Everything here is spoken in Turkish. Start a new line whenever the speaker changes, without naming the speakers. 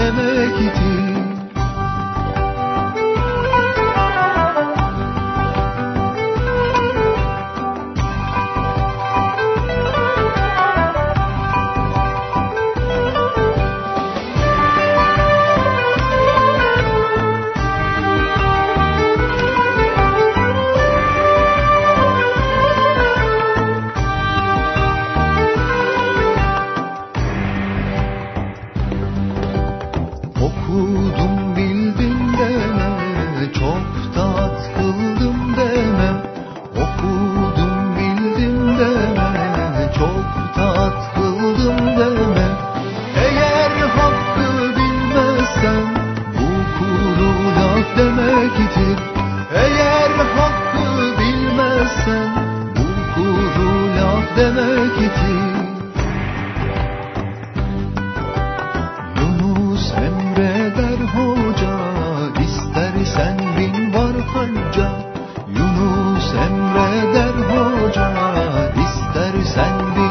emek için Muhtat kıldım deme Okudum bildim deme Çok tat deme Eğer hakkı bilmezsen Bu kuru laf demektir Eğer hakkı bilmezsen Bu kuru laf demektir sen bir